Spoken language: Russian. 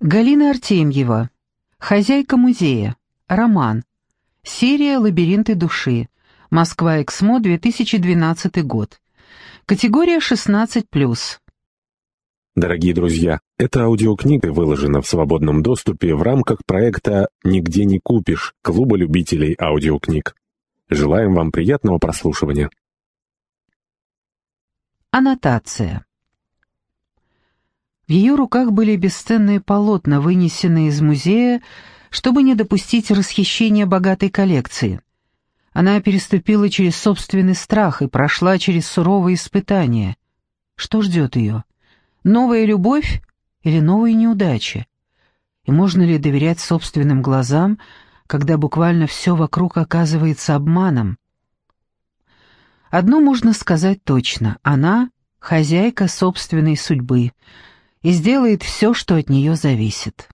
Галина Артемьева. Хозяйка музея. Роман. Серия «Лабиринты души». Москва, Эксмо, 2012 год. Категория 16+. Дорогие друзья, эта аудиокнига выложена в свободном доступе в рамках проекта «Нигде не купишь» Клуба любителей аудиокниг. Желаем вам приятного прослушивания. Аннотация. В ее руках были бесценные полотна, вынесенные из музея, чтобы не допустить расхищения богатой коллекции. Она переступила через собственный страх и прошла через суровые испытания. Что ждет ее? Новая любовь или новые неудачи? И можно ли доверять собственным глазам, когда буквально все вокруг оказывается обманом? Одно можно сказать точно — она — хозяйка собственной судьбы — и сделает все, что от нее зависит.